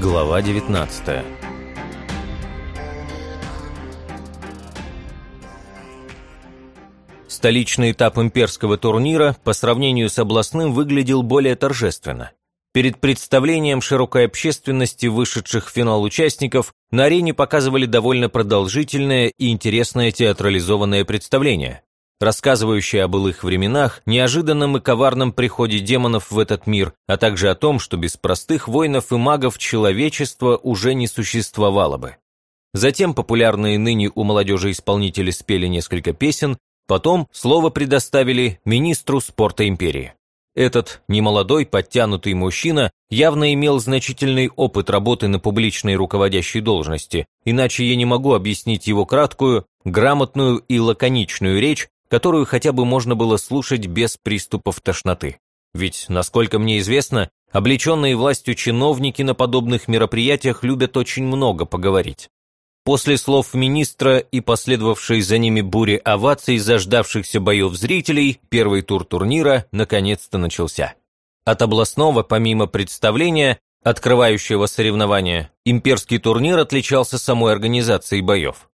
Глава 19 Столичный этап имперского турнира по сравнению с областным выглядел более торжественно. Перед представлением широкой общественности вышедших в финал участников на арене показывали довольно продолжительное и интересное театрализованное представление, рассказывающее о былых временах, неожиданном и коварном приходе демонов в этот мир, а также о том, что без простых воинов и магов человечество уже не существовало бы. Затем популярные ныне у молодежи исполнители спели несколько песен, потом слово предоставили министру спорта империи. Этот немолодой, подтянутый мужчина явно имел значительный опыт работы на публичной руководящей должности, иначе я не могу объяснить его краткую, грамотную и лаконичную речь, которую хотя бы можно было слушать без приступов тошноты. Ведь, насколько мне известно, облеченные властью чиновники на подобных мероприятиях любят очень много поговорить. После слов министра и последовавшей за ними бури оваций заждавшихся боев зрителей, первый тур турнира наконец-то начался. От областного, помимо представления, открывающего соревнования, имперский турнир отличался самой организацией боев.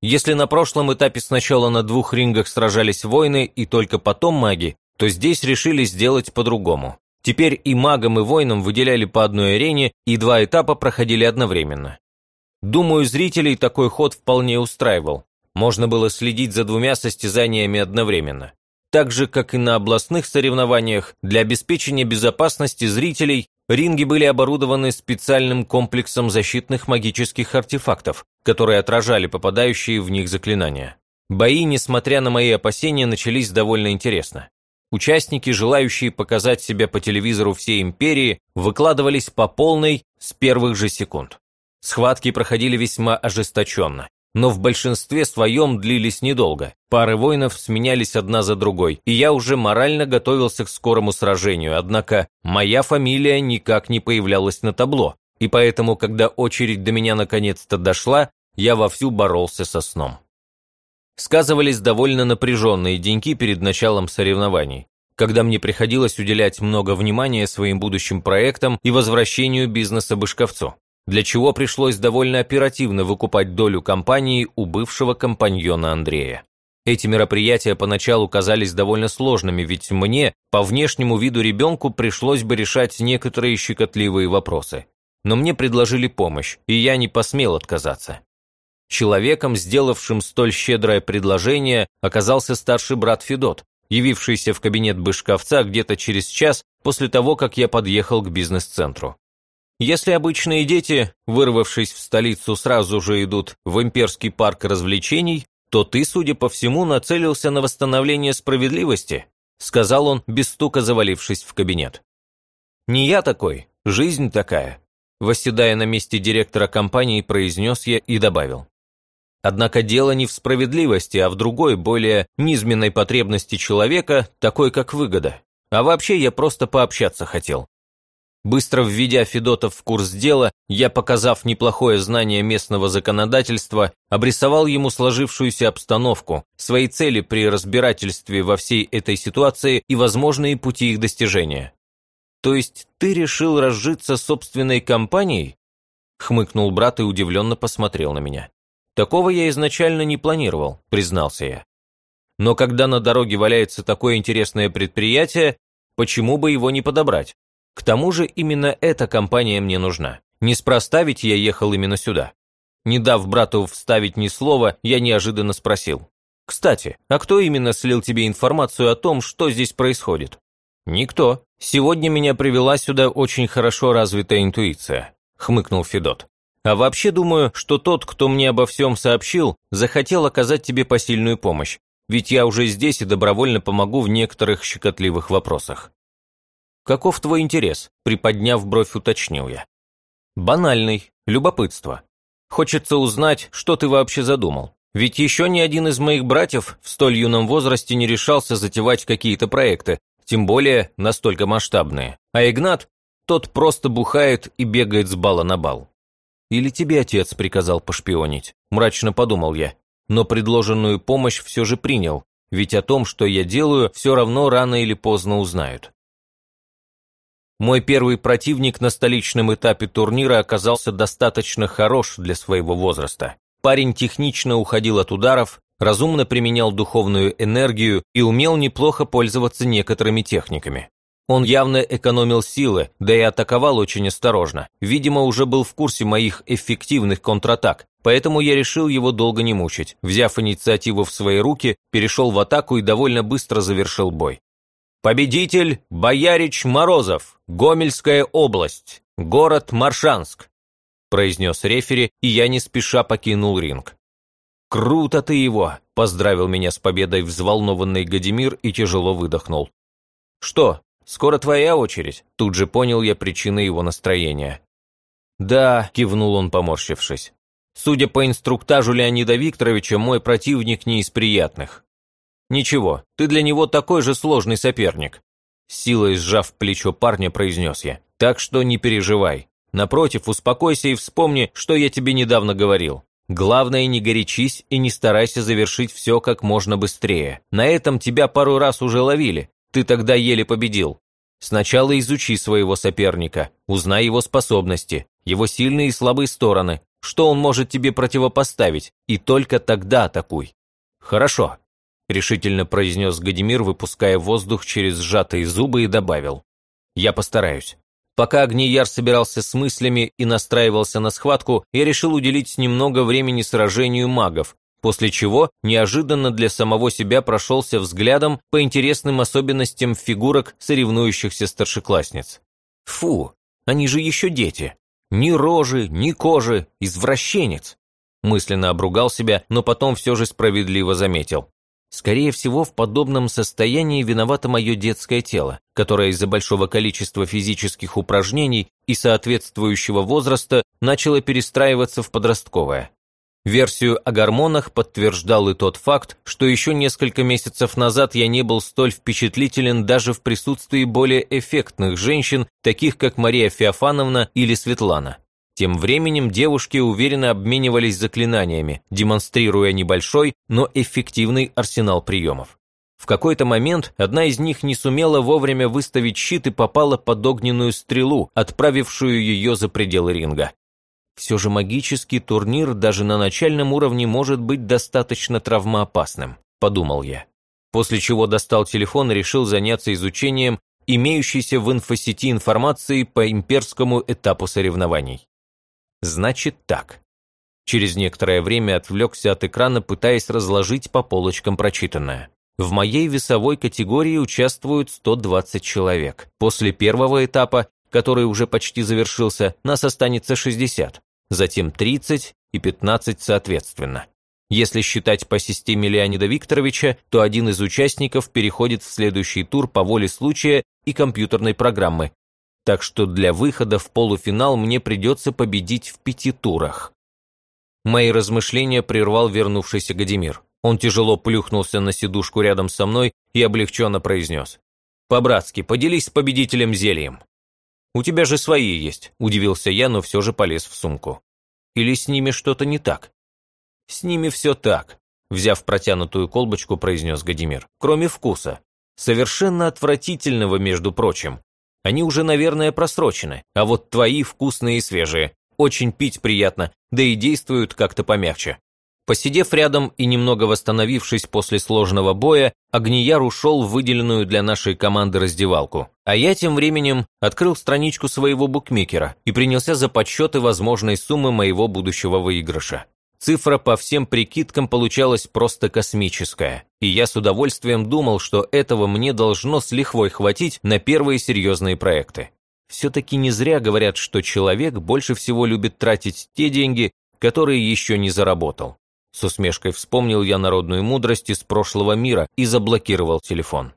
Если на прошлом этапе сначала на двух рингах сражались воины и только потом маги, то здесь решили сделать по-другому. Теперь и магам, и воинам выделяли по одной арене, и два этапа проходили одновременно. Думаю, зрителей такой ход вполне устраивал. Можно было следить за двумя состязаниями одновременно. Так же, как и на областных соревнованиях, для обеспечения безопасности зрителей ринги были оборудованы специальным комплексом защитных магических артефактов, которые отражали попадающие в них заклинания. Бои, несмотря на мои опасения, начались довольно интересно. Участники, желающие показать себя по телевизору всей империи, выкладывались по полной с первых же секунд. Схватки проходили весьма ожесточенно, но в большинстве своем длились недолго. Пары воинов сменялись одна за другой, и я уже морально готовился к скорому сражению, однако моя фамилия никак не появлялась на табло, и поэтому, когда очередь до меня наконец-то дошла, я вовсю боролся со сном. Сказывались довольно напряженные деньки перед началом соревнований, когда мне приходилось уделять много внимания своим будущим проектам и возвращению бизнеса Бышковцу для чего пришлось довольно оперативно выкупать долю компании у бывшего компаньона Андрея. Эти мероприятия поначалу казались довольно сложными, ведь мне, по внешнему виду ребенку, пришлось бы решать некоторые щекотливые вопросы. Но мне предложили помощь, и я не посмел отказаться. Человеком, сделавшим столь щедрое предложение, оказался старший брат Федот, явившийся в кабинет Бышковца где-то через час после того, как я подъехал к бизнес-центру. Если обычные дети, вырвавшись в столицу, сразу же идут в имперский парк развлечений, то ты, судя по всему, нацелился на восстановление справедливости», сказал он, без стука завалившись в кабинет. «Не я такой, жизнь такая», восседая на месте директора компании, произнес я и добавил. Однако дело не в справедливости, а в другой, более низменной потребности человека, такой как выгода. А вообще я просто пообщаться хотел. Быстро введя Федотов в курс дела, я, показав неплохое знание местного законодательства, обрисовал ему сложившуюся обстановку, свои цели при разбирательстве во всей этой ситуации и возможные пути их достижения. «То есть ты решил разжиться собственной компанией?» Хмыкнул брат и удивленно посмотрел на меня. «Такого я изначально не планировал», признался я. «Но когда на дороге валяется такое интересное предприятие, почему бы его не подобрать?» К тому же именно эта компания мне нужна. Неспроста ведь я ехал именно сюда. Не дав брату вставить ни слова, я неожиданно спросил. «Кстати, а кто именно слил тебе информацию о том, что здесь происходит?» «Никто. Сегодня меня привела сюда очень хорошо развитая интуиция», – хмыкнул Федот. «А вообще думаю, что тот, кто мне обо всем сообщил, захотел оказать тебе посильную помощь, ведь я уже здесь и добровольно помогу в некоторых щекотливых вопросах. «Каков твой интерес?» – приподняв бровь, уточнил я. «Банальный. Любопытство. Хочется узнать, что ты вообще задумал. Ведь еще ни один из моих братьев в столь юном возрасте не решался затевать какие-то проекты, тем более настолько масштабные. А Игнат, тот просто бухает и бегает с бала на бал. Или тебе отец приказал пошпионить, мрачно подумал я. Но предложенную помощь все же принял, ведь о том, что я делаю, все равно рано или поздно узнают. Мой первый противник на столичном этапе турнира оказался достаточно хорош для своего возраста. Парень технично уходил от ударов, разумно применял духовную энергию и умел неплохо пользоваться некоторыми техниками. Он явно экономил силы, да и атаковал очень осторожно. Видимо, уже был в курсе моих эффективных контратак, поэтому я решил его долго не мучить. Взяв инициативу в свои руки, перешел в атаку и довольно быстро завершил бой. Победитель – Боярич Морозов, Гомельская область, город Маршанск, произнес рефери, и я не спеша покинул ринг. «Круто ты его!» – поздравил меня с победой взволнованный Гадимир и тяжело выдохнул. «Что, скоро твоя очередь?» – тут же понял я причины его настроения. «Да», – кивнул он, поморщившись. «Судя по инструктажу Леонида Викторовича, мой противник не из приятных. «Ничего, ты для него такой же сложный соперник», силой сжав плечо парня, произнес я. «Так что не переживай. Напротив, успокойся и вспомни, что я тебе недавно говорил. Главное, не горячись и не старайся завершить все как можно быстрее. На этом тебя пару раз уже ловили, ты тогда еле победил. Сначала изучи своего соперника, узнай его способности, его сильные и слабые стороны, что он может тебе противопоставить, и только тогда атакуй. Хорошо, решительно произнес Гадимир, выпуская воздух через сжатые зубы и добавил. «Я постараюсь». Пока Агнияр собирался с мыслями и настраивался на схватку, я решил уделить немного времени сражению магов, после чего неожиданно для самого себя прошелся взглядом по интересным особенностям фигурок соревнующихся старшеклассниц. Фу, они же еще дети. Ни рожи, ни кожи, извращенец. Мысленно обругал себя, но потом все же справедливо заметил. Скорее всего, в подобном состоянии виновато мое детское тело, которое из-за большого количества физических упражнений и соответствующего возраста начало перестраиваться в подростковое. Версию о гормонах подтверждал и тот факт, что еще несколько месяцев назад я не был столь впечатлителен даже в присутствии более эффектных женщин, таких как Мария Феофановна или Светлана. Тем временем девушки уверенно обменивались заклинаниями, демонстрируя небольшой, но эффективный арсенал приемов. В какой-то момент одна из них не сумела вовремя выставить щит и попала под огненную стрелу, отправившую ее за пределы ринга. Все же магический турнир даже на начальном уровне может быть достаточно травмоопасным, подумал я. После чего достал телефон и решил заняться изучением имеющейся в инфосети информации по имперскому этапу соревнований. Значит так. Через некоторое время отвлекся от экрана, пытаясь разложить по полочкам прочитанное. В моей весовой категории участвуют 120 человек. После первого этапа, который уже почти завершился, нас останется 60, затем 30 и 15 соответственно. Если считать по системе Леонида Викторовича, то один из участников переходит в следующий тур по воле случая и компьютерной программы, так что для выхода в полуфинал мне придется победить в пяти турах. Мои размышления прервал вернувшийся Гадимир. Он тяжело плюхнулся на сидушку рядом со мной и облегченно произнес. «По-братски, поделись с победителем зельем». «У тебя же свои есть», – удивился я, но все же полез в сумку. «Или с ними что-то не так?» «С ними все так», – взяв протянутую колбочку, произнес Гадимир. «Кроме вкуса. Совершенно отвратительного, между прочим. Они уже, наверное, просрочены, а вот твои вкусные и свежие. Очень пить приятно, да и действуют как-то помягче. Посидев рядом и немного восстановившись после сложного боя, Агнияр ушел в выделенную для нашей команды раздевалку. А я тем временем открыл страничку своего букмекера и принялся за подсчеты возможной суммы моего будущего выигрыша. Цифра по всем прикидкам получалась просто космическая, и я с удовольствием думал, что этого мне должно с лихвой хватить на первые серьезные проекты. Все-таки не зря говорят, что человек больше всего любит тратить те деньги, которые еще не заработал. С усмешкой вспомнил я народную мудрость из прошлого мира и заблокировал телефон.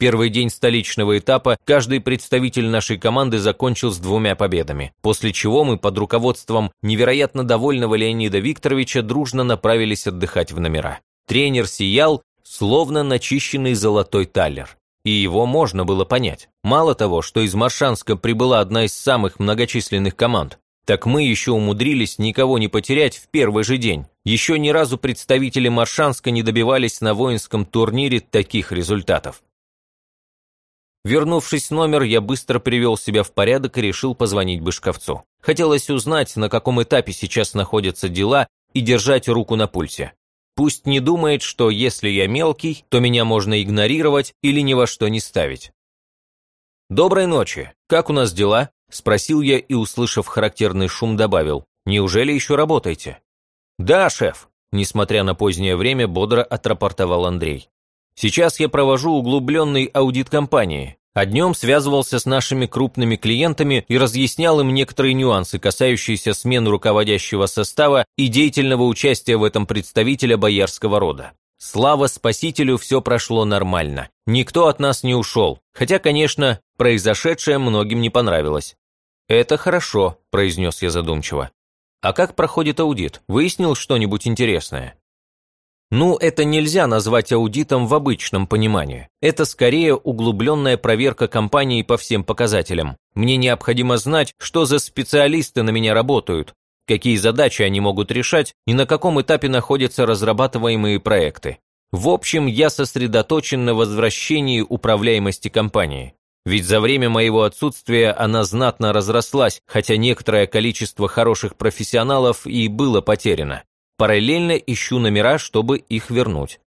Первый день столичного этапа каждый представитель нашей команды закончил с двумя победами, после чего мы под руководством невероятно довольного Леонида Викторовича дружно направились отдыхать в номера. Тренер сиял, словно начищенный золотой талер. И его можно было понять. Мало того, что из Маршанска прибыла одна из самых многочисленных команд, так мы еще умудрились никого не потерять в первый же день. Еще ни разу представители Маршанска не добивались на воинском турнире таких результатов. Вернувшись в номер, я быстро привел себя в порядок и решил позвонить Бышковцу. Хотелось узнать, на каком этапе сейчас находятся дела, и держать руку на пульсе. Пусть не думает, что если я мелкий, то меня можно игнорировать или ни во что не ставить. «Доброй ночи. Как у нас дела?» – спросил я и, услышав характерный шум, добавил. «Неужели еще работаете?» «Да, шеф», – несмотря на позднее время, бодро отрапортовал Андрей. «Сейчас я провожу углубленный аудит компании. А днем связывался с нашими крупными клиентами и разъяснял им некоторые нюансы, касающиеся смены руководящего состава и деятельного участия в этом представителя боярского рода. Слава спасителю, все прошло нормально. Никто от нас не ушел. Хотя, конечно, произошедшее многим не понравилось. «Это хорошо», – произнес я задумчиво. «А как проходит аудит? Выяснил что-нибудь интересное?» Ну, это нельзя назвать аудитом в обычном понимании. Это скорее углубленная проверка компании по всем показателям. Мне необходимо знать, что за специалисты на меня работают, какие задачи они могут решать и на каком этапе находятся разрабатываемые проекты. В общем, я сосредоточен на возвращении управляемости компании. Ведь за время моего отсутствия она знатно разрослась, хотя некоторое количество хороших профессионалов и было потеряно. Параллельно ищу номера, чтобы их вернуть.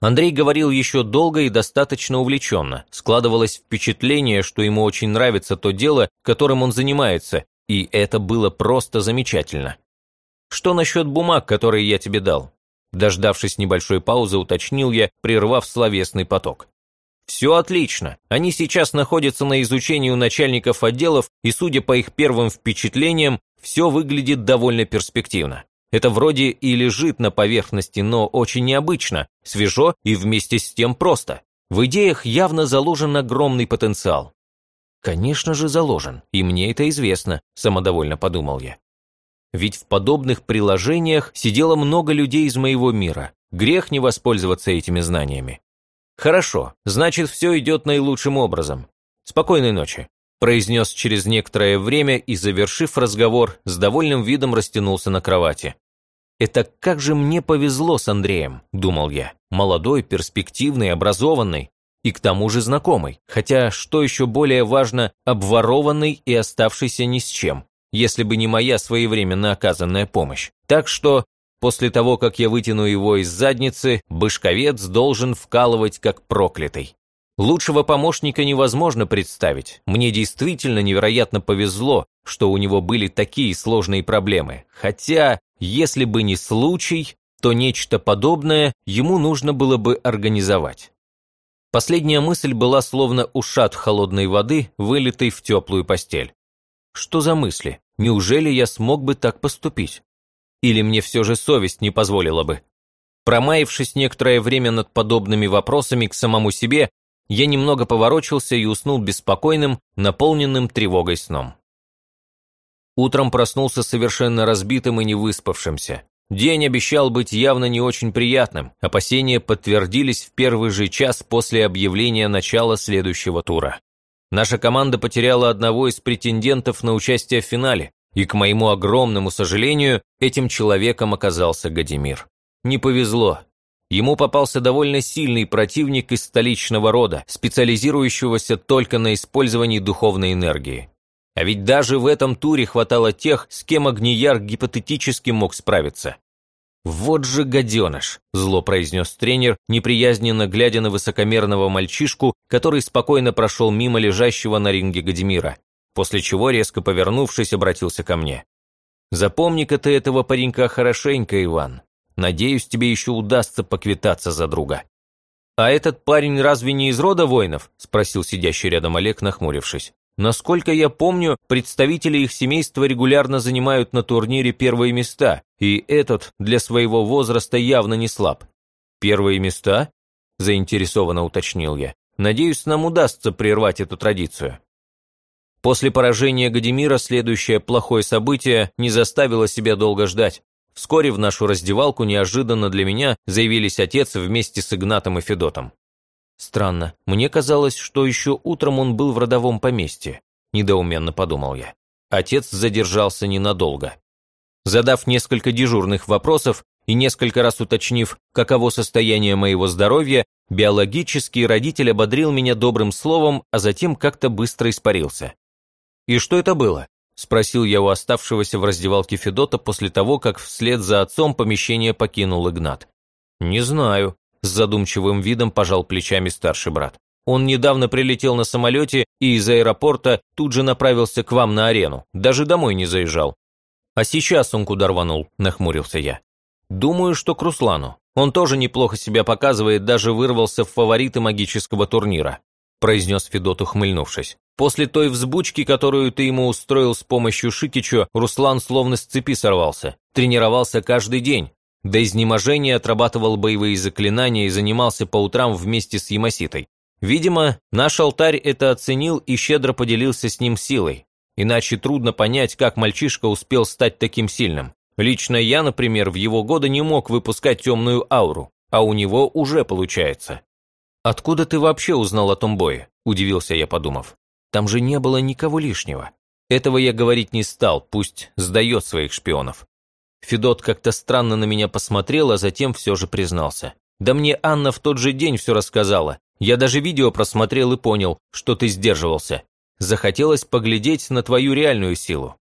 Андрей говорил еще долго и достаточно увлеченно. Складывалось впечатление, что ему очень нравится то дело, которым он занимается, и это было просто замечательно. «Что насчет бумаг, которые я тебе дал?» Дождавшись небольшой паузы, уточнил я, прервав словесный поток. «Все отлично. Они сейчас находятся на изучении у начальников отделов, и, судя по их первым впечатлениям, все выглядит довольно перспективно. Это вроде и лежит на поверхности, но очень необычно, свежо и вместе с тем просто. В идеях явно заложен огромный потенциал. Конечно же заложен, и мне это известно, самодовольно подумал я. Ведь в подобных приложениях сидело много людей из моего мира. Грех не воспользоваться этими знаниями. Хорошо, значит, все идет наилучшим образом. Спокойной ночи произнес через некоторое время и, завершив разговор, с довольным видом растянулся на кровати. «Это как же мне повезло с Андреем», – думал я. Молодой, перспективный, образованный. И к тому же знакомый. Хотя, что еще более важно, обворованный и оставшийся ни с чем. Если бы не моя своевременно оказанная помощь. Так что, после того, как я вытяну его из задницы, бышковец должен вкалывать как проклятый. Лучшего помощника невозможно представить. Мне действительно невероятно повезло, что у него были такие сложные проблемы. Хотя если бы не случай, то нечто подобное ему нужно было бы организовать. Последняя мысль была словно ушат холодной воды, вылитой в теплую постель. Что за мысли? Неужели я смог бы так поступить? Или мне все же совесть не позволила бы? Промаявшись некоторое время над подобными вопросами к самому себе, я немного поворочился и уснул беспокойным, наполненным тревогой сном. Утром проснулся совершенно разбитым и невыспавшимся. День обещал быть явно не очень приятным. Опасения подтвердились в первый же час после объявления начала следующего тура. Наша команда потеряла одного из претендентов на участие в финале, и, к моему огромному сожалению, этим человеком оказался Гадимир. Не повезло. Ему попался довольно сильный противник из столичного рода, специализирующегося только на использовании духовной энергии. А ведь даже в этом туре хватало тех, с кем Огнияр гипотетически мог справиться. «Вот же гаденыш!» – зло произнес тренер, неприязненно глядя на высокомерного мальчишку, который спокойно прошел мимо лежащего на ринге Гадимира, после чего, резко повернувшись, обратился ко мне. «Запомни-ка ты этого паренька хорошенько, Иван. Надеюсь, тебе еще удастся поквитаться за друга». «А этот парень разве не из рода воинов?» – спросил сидящий рядом Олег, нахмурившись. Насколько я помню, представители их семейства регулярно занимают на турнире первые места, и этот для своего возраста явно не слаб. «Первые места?» – заинтересованно уточнил я. «Надеюсь, нам удастся прервать эту традицию». После поражения Гадимира следующее плохое событие не заставило себя долго ждать. Вскоре в нашу раздевалку неожиданно для меня заявились отец вместе с Игнатом и Федотом. Странно, мне казалось, что еще утром он был в родовом поместье. Недоуменно подумал я. Отец задержался ненадолго. Задав несколько дежурных вопросов и несколько раз уточнив, каково состояние моего здоровья, Биологический родитель ободрил меня добрым словом, а затем как-то быстро испарился. «И что это было?» – спросил я у оставшегося в раздевалке Федота после того, как вслед за отцом помещение покинул Игнат. «Не знаю», – с задумчивым видом пожал плечами старший брат. «Он недавно прилетел на самолете и из аэропорта тут же направился к вам на арену, даже домой не заезжал». «А сейчас он куда рванул?» – нахмурился я. «Думаю, что к Руслану. Он тоже неплохо себя показывает, даже вырвался в фавориты магического турнира», произнес Федот, ухмыльнувшись. «После той взбучки, которую ты ему устроил с помощью Шикичу, Руслан словно с цепи сорвался. Тренировался каждый день. До изнеможения отрабатывал боевые заклинания и занимался по утрам вместе с Ямаситой. Видимо, наш алтарь это оценил и щедро поделился с ним силой. Иначе трудно понять, как мальчишка успел стать таким сильным. Лично я, например, в его годы не мог выпускать темную ауру, а у него уже получается. «Откуда ты вообще узнал о том бое?» – удивился я, подумав. «Там же не было никого лишнего. Этого я говорить не стал, пусть сдает своих шпионов». Федот как-то странно на меня посмотрел, а затем все же признался. «Да мне Анна в тот же день все рассказала. Я даже видео просмотрел и понял, что ты сдерживался. Захотелось поглядеть на твою реальную силу.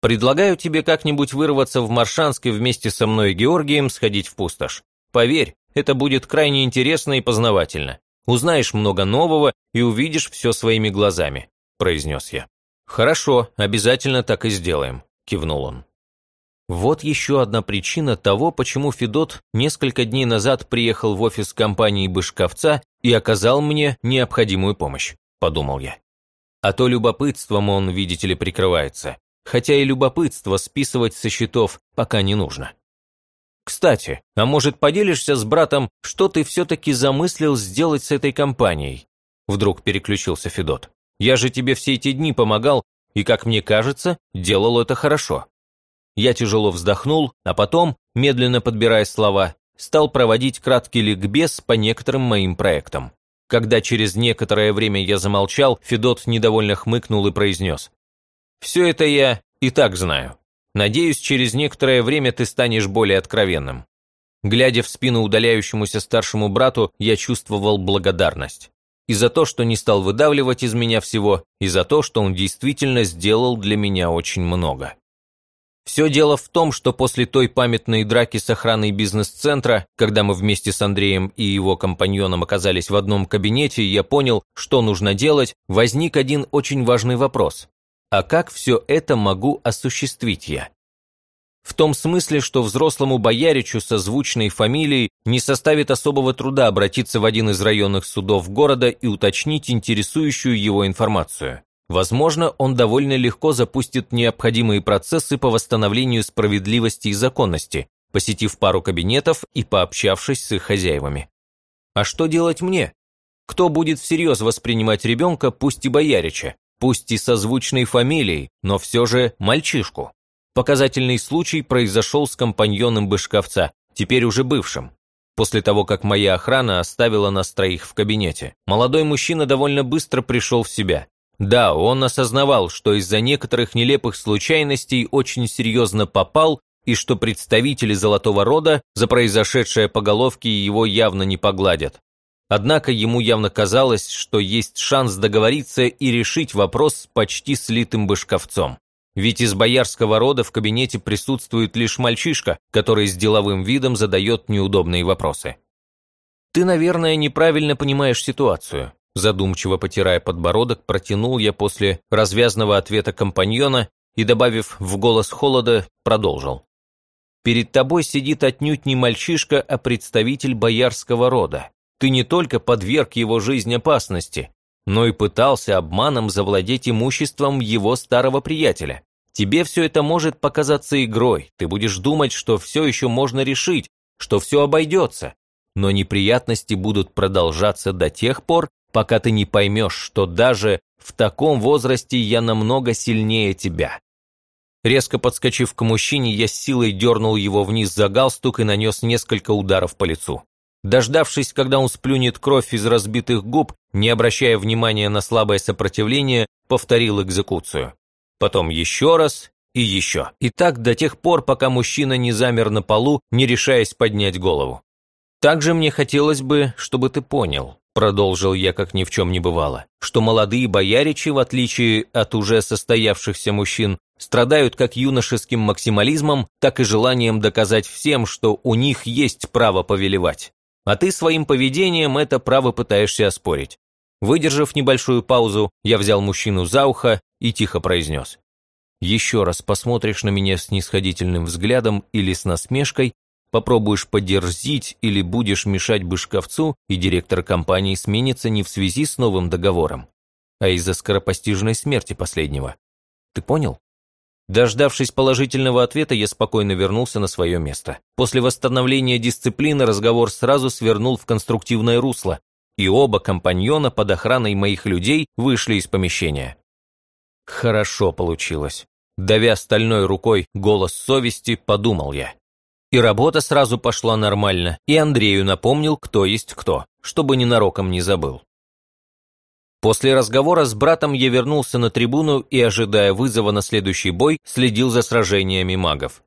Предлагаю тебе как-нибудь вырваться в Маршанск вместе со мной и Георгием сходить в пустошь. Поверь, это будет крайне интересно и познавательно. Узнаешь много нового и увидишь все своими глазами», – произнес я. «Хорошо, обязательно так и сделаем», – кивнул он. Вот еще одна причина того, почему Федот несколько дней назад приехал в офис компании Бышковца и оказал мне необходимую помощь, подумал я. А то любопытством он, видите ли, прикрывается хотя и любопытство списывать со счетов пока не нужно. Кстати, а может поделишься с братом, что ты все-таки замыслил сделать с этой компанией? Вдруг переключился Федот. Я же тебе все эти дни помогал, и, как мне кажется, делал это хорошо. Я тяжело вздохнул, а потом, медленно подбирая слова, стал проводить краткий ликбез по некоторым моим проектам. Когда через некоторое время я замолчал, Федот недовольно хмыкнул и произнес. Все это я и так знаю. Надеюсь, через некоторое время ты станешь более откровенным. Глядя в спину удаляющемуся старшему брату, я чувствовал благодарность. И за то, что не стал выдавливать из меня всего, и за то, что он действительно сделал для меня очень много. Все дело в том, что после той памятной драки с охраной бизнес-центра, когда мы вместе с Андреем и его компаньоном оказались в одном кабинете, я понял, что нужно делать, возник один очень важный вопрос. А как все это могу осуществить я? В том смысле, что взрослому бояричу со звучной фамилией не составит особого труда обратиться в один из районных судов города и уточнить интересующую его информацию. Возможно, он довольно легко запустит необходимые процессы по восстановлению справедливости и законности, посетив пару кабинетов и пообщавшись с их хозяевами. А что делать мне? Кто будет всерьез воспринимать ребенка, пусть и боярича? пусть и созвучной фамилией, но все же мальчишку. Показательный случай произошел с компаньоном Бышковца, теперь уже бывшим. После того, как моя охрана оставила нас троих в кабинете, молодой мужчина довольно быстро пришел в себя. Да, он осознавал, что из-за некоторых нелепых случайностей очень серьезно попал и что представители Золотого Рода за произошедшее по головке его явно не погладят. Однако ему явно казалось, что есть шанс договориться и решить вопрос с почти слитым башковцом. Ведь из боярского рода в кабинете присутствует лишь мальчишка, который с деловым видом задает неудобные вопросы. «Ты, наверное, неправильно понимаешь ситуацию», задумчиво потирая подбородок, протянул я после развязного ответа компаньона и, добавив в голос холода, продолжил. «Перед тобой сидит отнюдь не мальчишка, а представитель боярского рода. Ты не только подверг его жизнь опасности, но и пытался обманом завладеть имуществом его старого приятеля. Тебе все это может показаться игрой, ты будешь думать, что все еще можно решить, что все обойдется. Но неприятности будут продолжаться до тех пор, пока ты не поймешь, что даже в таком возрасте я намного сильнее тебя. Резко подскочив к мужчине, я с силой дернул его вниз за галстук и нанес несколько ударов по лицу. Дождавшись, когда он сплюнет кровь из разбитых губ, не обращая внимания на слабое сопротивление, повторил экзекуцию. Потом еще раз и еще. И так до тех пор, пока мужчина не замер на полу, не решаясь поднять голову. Также мне хотелось бы, чтобы ты понял, продолжил я, как ни в чем не бывало, что молодые бояричи, в отличие от уже состоявшихся мужчин, страдают как юношеским максимализмом, так и желанием доказать всем, что у них есть право повелевать. А ты своим поведением это право пытаешься оспорить. Выдержав небольшую паузу, я взял мужчину за ухо и тихо произнес. «Еще раз посмотришь на меня с нисходительным взглядом или с насмешкой, попробуешь подерзить или будешь мешать бышковцу, и директор компании сменится не в связи с новым договором, а из-за скоропостижной смерти последнего. Ты понял? Дождавшись положительного ответа, я спокойно вернулся на свое место. После восстановления дисциплины разговор сразу свернул в конструктивное русло, и оба компаньона под охраной моих людей вышли из помещения. Хорошо получилось. Давя стальной рукой голос совести, подумал я. И работа сразу пошла нормально, и Андрею напомнил, кто есть кто, чтобы ненароком не забыл. После разговора с братом я вернулся на трибуну и, ожидая вызова на следующий бой, следил за сражениями магов.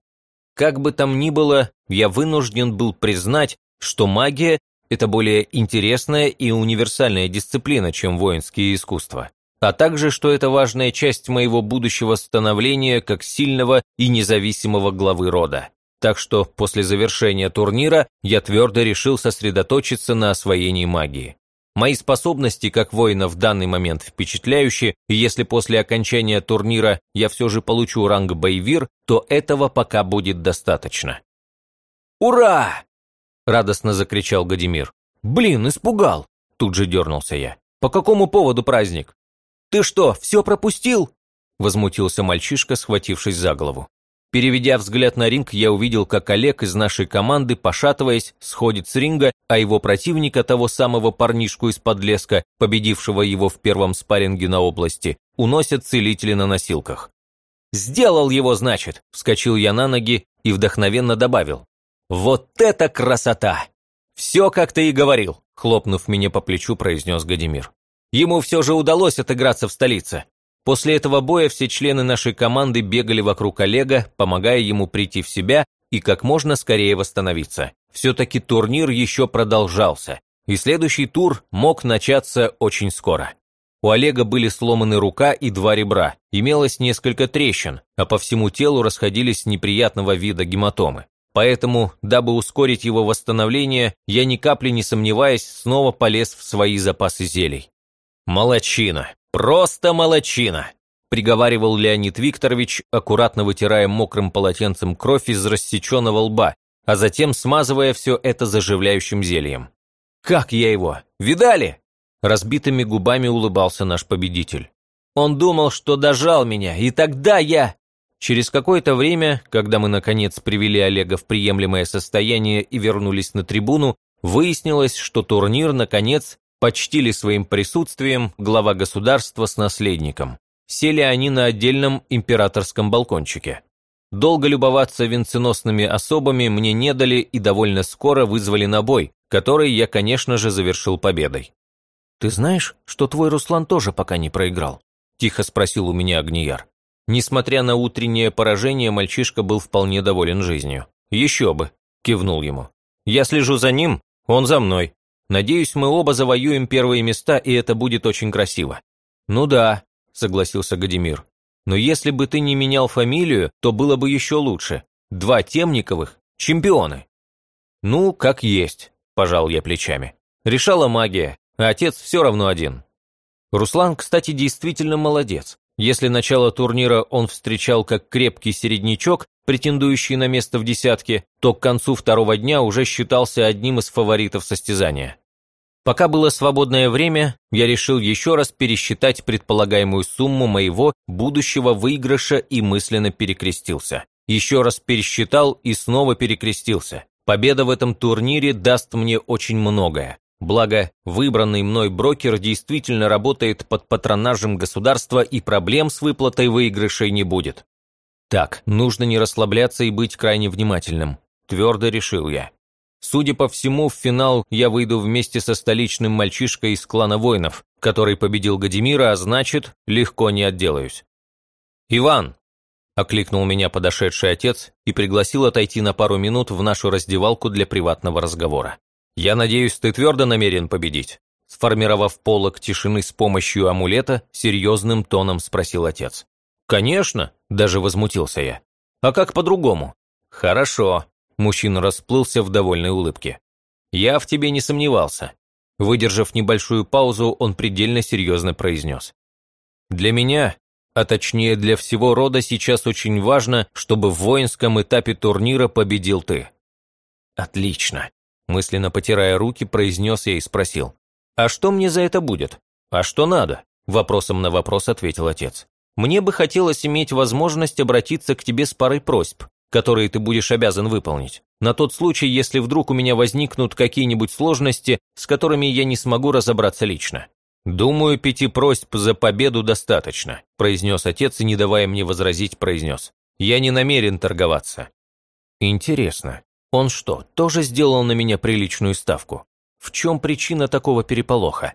Как бы там ни было, я вынужден был признать, что магия – это более интересная и универсальная дисциплина, чем воинские искусства, а также, что это важная часть моего будущего становления как сильного и независимого главы рода так что после завершения турнира я твердо решил сосредоточиться на освоении магии. Мои способности как воина в данный момент впечатляющие, и если после окончания турнира я все же получу ранг боевир, то этого пока будет достаточно. «Ура!» – радостно закричал Гадимир. «Блин, испугал!» – тут же дернулся я. «По какому поводу праздник?» «Ты что, все пропустил?» – возмутился мальчишка, схватившись за голову. Переведя взгляд на ринг, я увидел, как Олег из нашей команды, пошатываясь, сходит с ринга, а его противника, того самого парнишку из подлеска, победившего его в первом спарринге на области, уносят целители на носилках. «Сделал его, значит!» – вскочил я на ноги и вдохновенно добавил. «Вот это красота!» «Все, как ты и говорил», – хлопнув меня по плечу, произнес Гадимир. «Ему все же удалось отыграться в столице. После этого боя все члены нашей команды бегали вокруг Олега, помогая ему прийти в себя и как можно скорее восстановиться. Все-таки турнир еще продолжался, и следующий тур мог начаться очень скоро. У Олега были сломаны рука и два ребра, имелось несколько трещин, а по всему телу расходились неприятного вида гематомы. Поэтому, дабы ускорить его восстановление, я ни капли не сомневаясь, снова полез в свои запасы зелий. Молодчина. «Просто молочина!» – приговаривал Леонид Викторович, аккуратно вытирая мокрым полотенцем кровь из рассеченного лба, а затем смазывая все это заживляющим зельем. «Как я его? Видали?» Разбитыми губами улыбался наш победитель. «Он думал, что дожал меня, и тогда я...» Через какое-то время, когда мы, наконец, привели Олега в приемлемое состояние и вернулись на трибуну, выяснилось, что турнир, наконец, почтили своим присутствием глава государства с наследником. Сели они на отдельном императорском балкончике. Долго любоваться венценосными особами мне не дали и довольно скоро вызвали на бой, который я, конечно же, завершил победой. «Ты знаешь, что твой Руслан тоже пока не проиграл?» – тихо спросил у меня Агнияр. Несмотря на утреннее поражение, мальчишка был вполне доволен жизнью. «Еще бы!» – кивнул ему. «Я слежу за ним, он за мной. Надеюсь, мы оба завоюем первые места, и это будет очень красиво». «Ну да», – согласился Гадимир. «Но если бы ты не менял фамилию, то было бы еще лучше. Два Темниковых – чемпионы». «Ну, как есть», – пожал я плечами. «Решала магия, а отец все равно один». Руслан, кстати, действительно молодец. Если начало турнира он встречал как крепкий середнячок, претендующий на место в десятке, то к концу второго дня уже считался одним из фаворитов состязания. Пока было свободное время, я решил еще раз пересчитать предполагаемую сумму моего будущего выигрыша и мысленно перекрестился. Еще раз пересчитал и снова перекрестился. Победа в этом турнире даст мне очень многое. Благо, выбранный мной брокер действительно работает под патронажем государства и проблем с выплатой выигрышей не будет. Так, нужно не расслабляться и быть крайне внимательным. Твердо решил я. Судя по всему, в финал я выйду вместе со столичным мальчишкой из клана воинов, который победил Гадимира, а значит, легко не отделаюсь. «Иван!» – окликнул меня подошедший отец и пригласил отойти на пару минут в нашу раздевалку для приватного разговора. «Я надеюсь, ты твердо намерен победить?» Сформировав полок тишины с помощью амулета, серьезным тоном спросил отец. «Конечно», – даже возмутился я. «А как по-другому?» «Хорошо», – мужчина расплылся в довольной улыбке. «Я в тебе не сомневался». Выдержав небольшую паузу, он предельно серьезно произнес. «Для меня, а точнее для всего рода, сейчас очень важно, чтобы в воинском этапе турнира победил ты». «Отлично», – мысленно потирая руки, произнес я и спросил. «А что мне за это будет? А что надо?» – вопросом на вопрос ответил отец. «Мне бы хотелось иметь возможность обратиться к тебе с парой просьб, которые ты будешь обязан выполнить, на тот случай, если вдруг у меня возникнут какие-нибудь сложности, с которыми я не смогу разобраться лично». «Думаю, пяти просьб за победу достаточно», – произнес отец и, не давая мне возразить, произнес. «Я не намерен торговаться». «Интересно, он что, тоже сделал на меня приличную ставку? В чем причина такого переполоха?